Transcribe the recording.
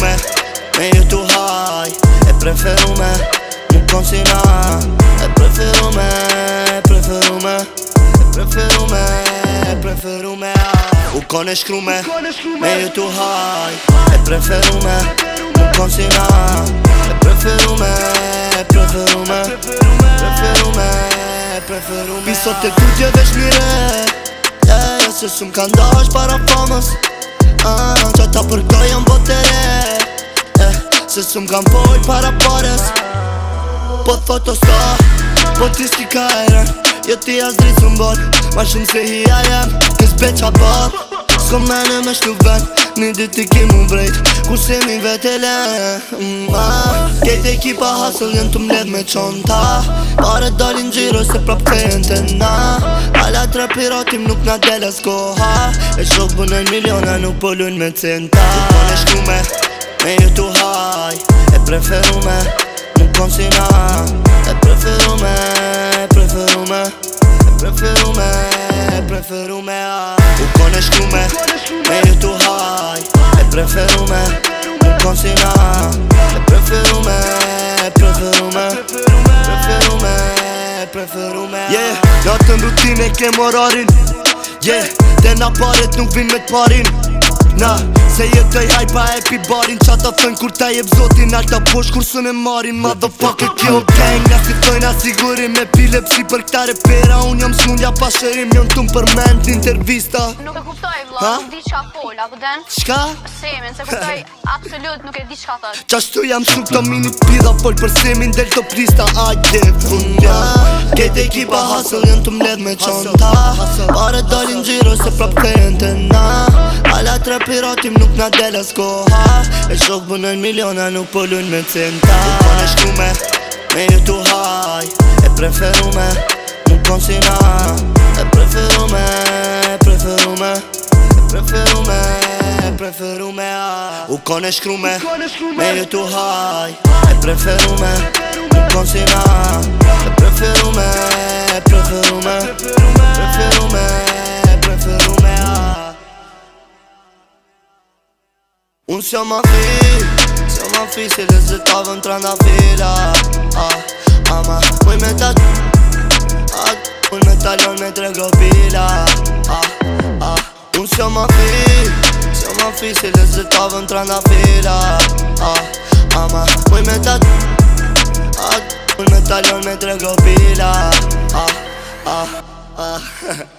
Meio Meglio tu hai E prefero me não consigo nada prefero me Prefero me prefiro prefero me prefiro O me O kone shkru me Meglio tu hai E prefero me não consina E prefero me Prefero me prefiro me Prefero me Piso të tu tje vesh eu sou um se shumë ka ndash para famës Ah, që ta përkoj jam Se së më kam vojt para pares Po thot o sta Po ti s'ki ka e rën Jo ti as dritë së më bot Ma shumë se hi a jem Një speq a pot S'ko mene me shtu ven Një dit ti ki mu vrejt Ku se mi vet e le Ma Kejt e ki pa hasëll jen të mledh me qonta Pare dalin gjiro se prap të jen të na Ala tre pirotim nuk na del as koha E shok bënën miliona nuk pëllun po me centa Ti pone shku me Me jë të haj E preferu me Nuk kom si na E preferu po me E preferu me E preferu me E preferu me U kone shku me Me jë të haj E preferu me Nuk kom si na E preferu me E preferu E preferu E preferu me Yeah Lartën rutin e ke morarin Yeah Dena paret nuk vin me t'parin Na Se jetoj hajpa e pi barin Qa ta thënë kur ta jeb zotin Alta posh kur së ne marin Motherfucker kjo gang Nga fitojnë asigurim Me pile psi për këta repera Unë jam smundja pa shërim Jon të më përmend intervista Nuk e kuptoj vlo ha? Nuk di qka pol Apo den Qka? Semin Se kuptoj absolut nuk e di qka thot shtu jam shumë këto mini pida Pol për semin del të prista Ajde fundja e kipa hustle Jon të mledh me qanta Pare dalin gjiro se prap na Kala tre piratim nuk na del as koha E shok bënojn miliona nuk pëllun po me centa Nuk e me, me ju tu haj E preferu me, nuk kon si na E preferu me, e preferu me E preferu me, e preferu me U kon e shkru me, me ju tu haj E preferu me, nuk kon si na E preferu me Unë s'jo ma fi, s'jo ma fi si le zë t'avën fila ah, Ama muj me ta ah, Muj me ta lën me tre gropila ah, ah. Unë s'jo ma fi, s'jo ah, ah, ah. ma fi si a fila ah, Ama muj me ta ah, Muj me ta lën me tre gropila ah, ah, ah.